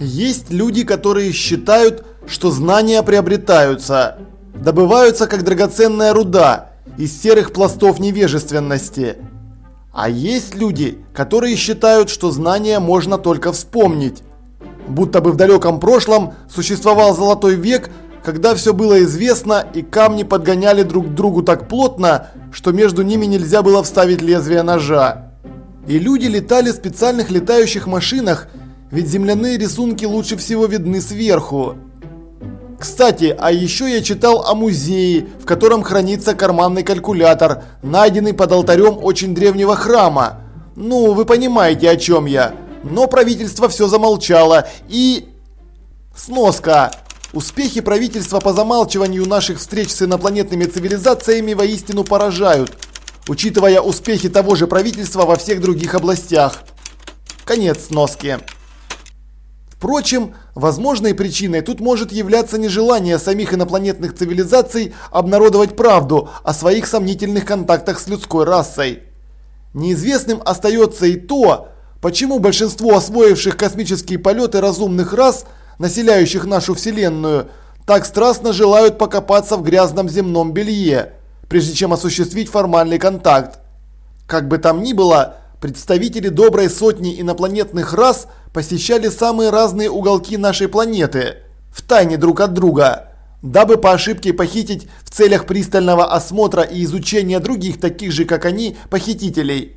Есть люди, которые считают, что знания приобретаются, добываются как драгоценная руда из серых пластов невежественности. А есть люди, которые считают, что знания можно только вспомнить. Будто бы в далеком прошлом существовал золотой век, когда все было известно и камни подгоняли друг к другу так плотно, что между ними нельзя было вставить лезвие ножа. И люди летали в специальных летающих машинах, ведь земляные рисунки лучше всего видны сверху. Кстати, а еще я читал о музее, в котором хранится карманный калькулятор, найденный под алтарем очень древнего храма. Ну, вы понимаете, о чем я. Но правительство все замолчало и... Сноска. Успехи правительства по замалчиванию наших встреч с инопланетными цивилизациями воистину поражают, учитывая успехи того же правительства во всех других областях. Конец сноски. Впрочем, возможной причиной тут может являться нежелание самих инопланетных цивилизаций обнародовать правду о своих сомнительных контактах с людской расой. Неизвестным остается и то, почему большинство освоивших космические полеты разумных рас, населяющих нашу Вселенную, так страстно желают покопаться в грязном земном белье, прежде чем осуществить формальный контакт. Как бы там ни было, представители доброй сотни инопланетных рас – посещали самые разные уголки нашей планеты, в тайне друг от друга, дабы по ошибке похитить в целях пристального осмотра и изучения других таких же, как они, похитителей.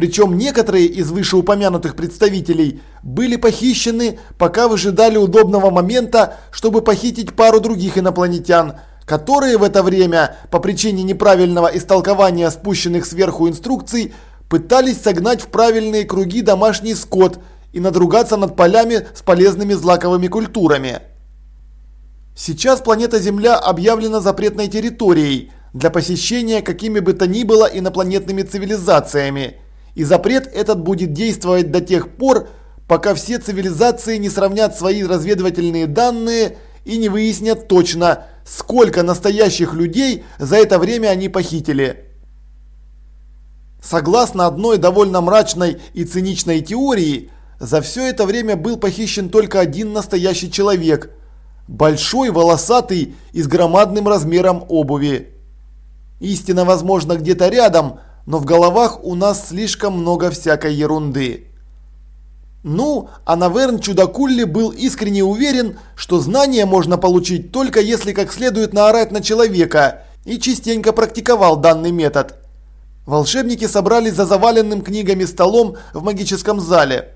Причем некоторые из вышеупомянутых представителей были похищены, пока выжидали удобного момента, чтобы похитить пару других инопланетян, которые в это время, по причине неправильного истолкования спущенных сверху инструкций, пытались согнать в правильные круги домашний скот и надругаться над полями с полезными злаковыми культурами. Сейчас планета Земля объявлена запретной территорией для посещения какими бы то ни было инопланетными цивилизациями. И запрет этот будет действовать до тех пор, пока все цивилизации не сравнят свои разведывательные данные и не выяснят точно, сколько настоящих людей за это время они похитили. Согласно одной довольно мрачной и циничной теории, за все это время был похищен только один настоящий человек. Большой, волосатый и с громадным размером обуви. Истина, возможно, где-то рядом, но в головах у нас слишком много всякой ерунды. Ну, а Наверн Чудакулли был искренне уверен, что знания можно получить только если как следует наорать на человека, и частенько практиковал данный метод. Волшебники собрались за заваленным книгами столом в магическом зале.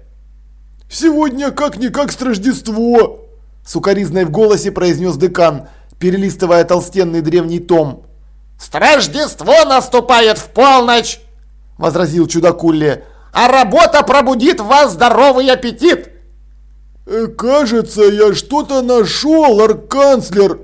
«Сегодня как-никак с Рождество!» Сукаризной в голосе произнес декан, перелистывая толстенный древний том. «С Рождество наступает в полночь!» Возразил чудакулли. «А работа пробудит в вас здоровый аппетит!» «Э, «Кажется, я что-то нашел, арканцлер!»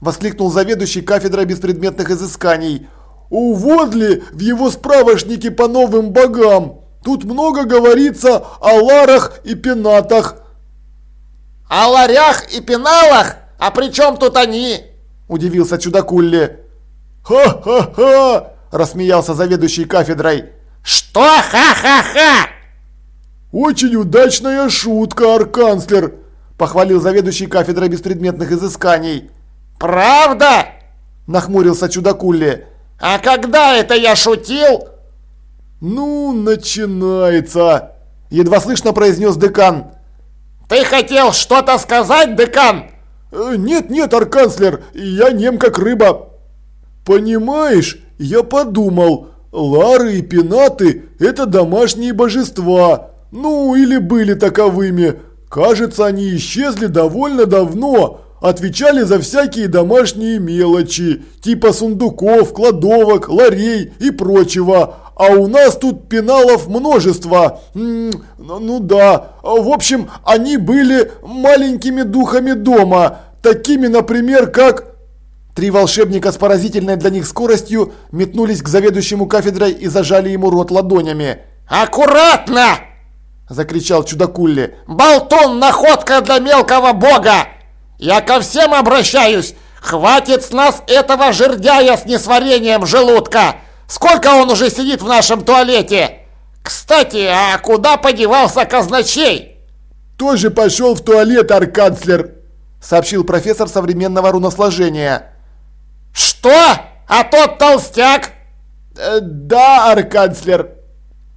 Воскликнул заведующий кафедрой беспредметных изысканий. «У Водли в его справочнике по новым богам!» Тут много говорится о ларах и пенатах. О ларях и пеналах? А при чем тут они? Удивился чудакулли. Ха-ха-ха! Рассмеялся заведующий кафедрой. Что ха-ха-ха? Очень удачная шутка, арканцлер, похвалил заведующий кафедрой беспредметных изысканий. Правда? Нахмурился чудакулли. А когда это я шутил? «Ну, начинается!» – едва слышно произнес декан. «Ты хотел что-то сказать, декан?» «Э, «Нет, нет, арканцлер, я нем как рыба». «Понимаешь, я подумал, лары и пенаты – это домашние божества, ну или были таковыми. Кажется, они исчезли довольно давно, отвечали за всякие домашние мелочи, типа сундуков, кладовок, ларей и прочего, а у нас тут пеналов множество. ну да, в общем, они были маленькими духами дома, такими, например, как... Три волшебника с поразительной для них скоростью метнулись к заведующему кафедрой и зажали ему рот ладонями. «Аккуратно!» – закричал чудакулли. «Болтун – находка для мелкого бога! Я ко всем обращаюсь! Хватит с нас этого жердяя с несварением желудка! Сколько он уже сидит в нашем туалете? Кстати, а куда подевался казначей? Тоже пошел в туалет, арканцлер, сообщил профессор современного руносложения. Что? А тот толстяк? Э, да, арканцлер.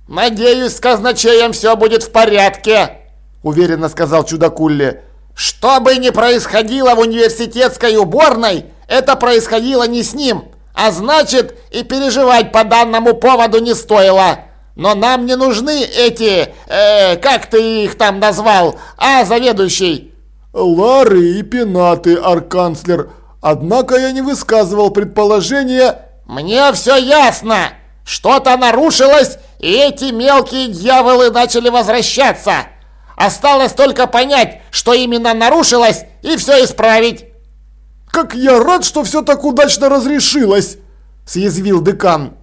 Надеюсь, с казначеем все будет в порядке, уверенно сказал чудакулли. Что бы ни происходило в университетской уборной, это происходило не с ним, а значит и переживать по данному поводу не стоило. Но нам не нужны эти, э, как ты их там назвал, а заведующий? Лары и пенаты, арканцлер. Однако я не высказывал предположения... Мне все ясно. Что-то нарушилось, и эти мелкие дьяволы начали возвращаться. Осталось только понять, что именно нарушилось, и все исправить. «Как я рад, что все так удачно разрешилось!» – съязвил декан.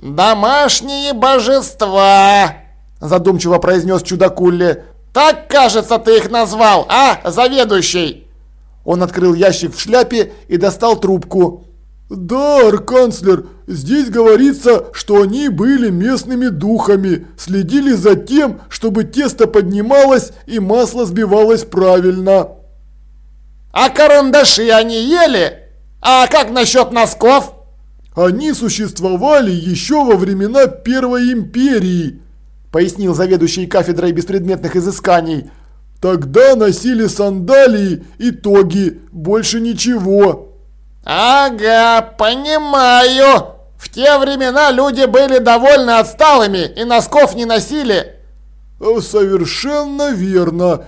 «Домашние божества!» – задумчиво произнес чудакулли. «Так, кажется, ты их назвал, а, заведующий?» Он открыл ящик в шляпе и достал трубку. «Да, арканцлер, здесь говорится, что они были местными духами, следили за тем, чтобы тесто поднималось и масло сбивалось правильно». «А карандаши они ели? А как насчет носков?» «Они существовали еще во времена Первой Империи», пояснил заведующий кафедрой беспредметных изысканий. «Тогда носили сандалии и тоги, больше ничего». «Ага, понимаю. В те времена люди были довольно отсталыми и носков не носили». «Совершенно верно.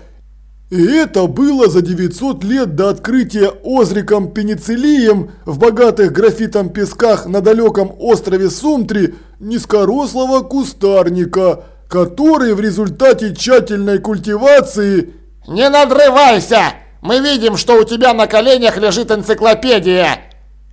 И это было за 900 лет до открытия Озриком пенициллием в богатых графитом песках на далеком острове Сумтри низкорослого кустарника, который в результате тщательной культивации... «Не надрывайся!» Мы видим, что у тебя на коленях лежит энциклопедия!»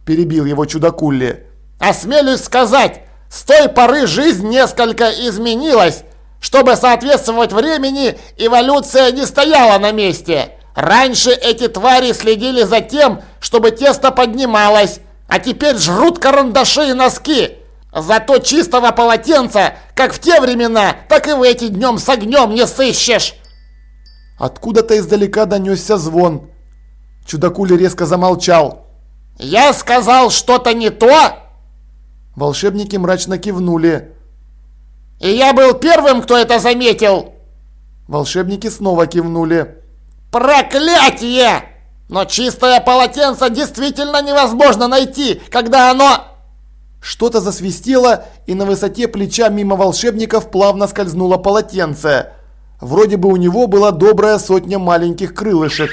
Перебил его чудакулли. «Осмелюсь сказать, с той поры жизнь несколько изменилась. Чтобы соответствовать времени, эволюция не стояла на месте. Раньше эти твари следили за тем, чтобы тесто поднималось, а теперь жрут карандаши и носки. Зато чистого полотенца, как в те времена, так и в эти днем с огнем не сыщешь. Откуда-то издалека донесся звон. Чудакули резко замолчал. «Я сказал что-то не то?» Волшебники мрачно кивнули. «И я был первым, кто это заметил!» Волшебники снова кивнули. «Проклятие! Но чистое полотенце действительно невозможно найти, когда оно...» Что-то засвистело, и на высоте плеча мимо волшебников плавно скользнуло полотенце. Вроде бы у него была добрая сотня маленьких крылышек.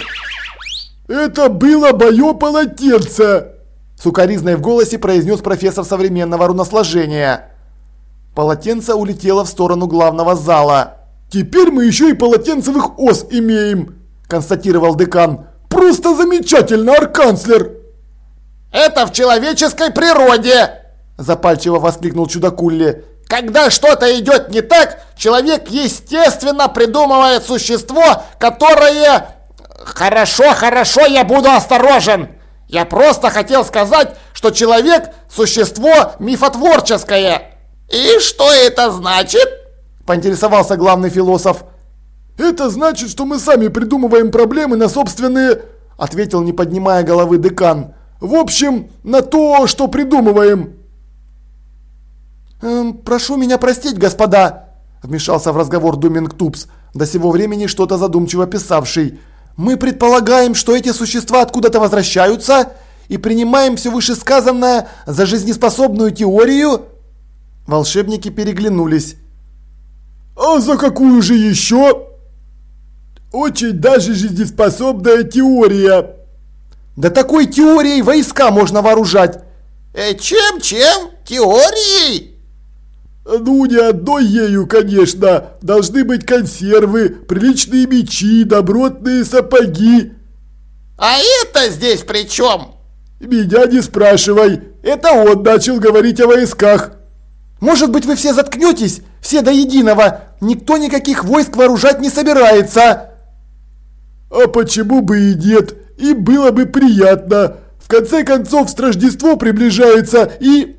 «Это было мое полотенце!» Сукаризной в голосе произнес профессор современного руносложения. Полотенце улетело в сторону главного зала. «Теперь мы еще и полотенцевых ос имеем!» констатировал декан. «Просто замечательно, арканцлер!» «Это в человеческой природе!» Запальчиво воскликнул чудакулли. Когда что-то идет не так, человек естественно придумывает существо, которое... Хорошо, хорошо, я буду осторожен. Я просто хотел сказать, что человек – существо мифотворческое. И что это значит? Поинтересовался главный философ. Это значит, что мы сами придумываем проблемы на собственные... Ответил, не поднимая головы декан. В общем, на то, что придумываем. «Эм, «Прошу меня простить, господа!» Вмешался в разговор Думинг Тупс, до сего времени что-то задумчиво писавший. «Мы предполагаем, что эти существа откуда-то возвращаются и принимаем все вышесказанное за жизнеспособную теорию?» Волшебники переглянулись. «А за какую же еще?» «Очень даже жизнеспособная теория!» «Да такой теорией войска можно вооружать!» «Э, «Чем-чем? Теорией?» Ну, не одной ею, конечно. Должны быть консервы, приличные мечи, добротные сапоги. А это здесь при чем? Меня не спрашивай. Это он начал говорить о войсках. Может быть, вы все заткнетесь? Все до единого. Никто никаких войск вооружать не собирается. А почему бы и нет? И было бы приятно. В конце концов, с Рождество приближается и...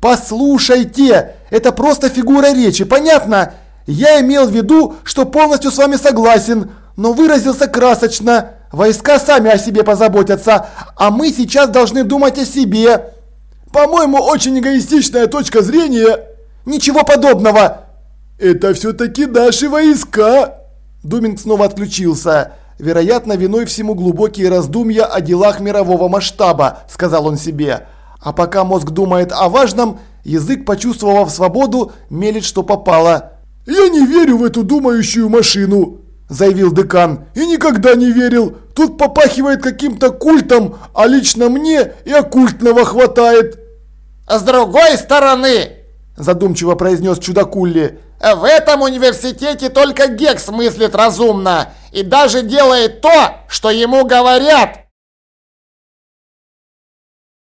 Послушайте, это просто фигура речи, понятно? Я имел в виду, что полностью с вами согласен, но выразился красочно. Войска сами о себе позаботятся, а мы сейчас должны думать о себе. По-моему, очень эгоистичная точка зрения. Ничего подобного. Это все-таки наши войска. Думин снова отключился. Вероятно, виной всему глубокие раздумья о делах мирового масштаба, сказал он себе. А пока мозг думает о важном, язык, почувствовав свободу, мелет, что попало. «Я не верю в эту думающую машину», – заявил декан. «И никогда не верил. Тут попахивает каким-то культом, а лично мне и оккультного хватает». «С другой стороны», – задумчиво произнес чудакулли, – «в этом университете только Гекс мыслит разумно и даже делает то, что ему говорят».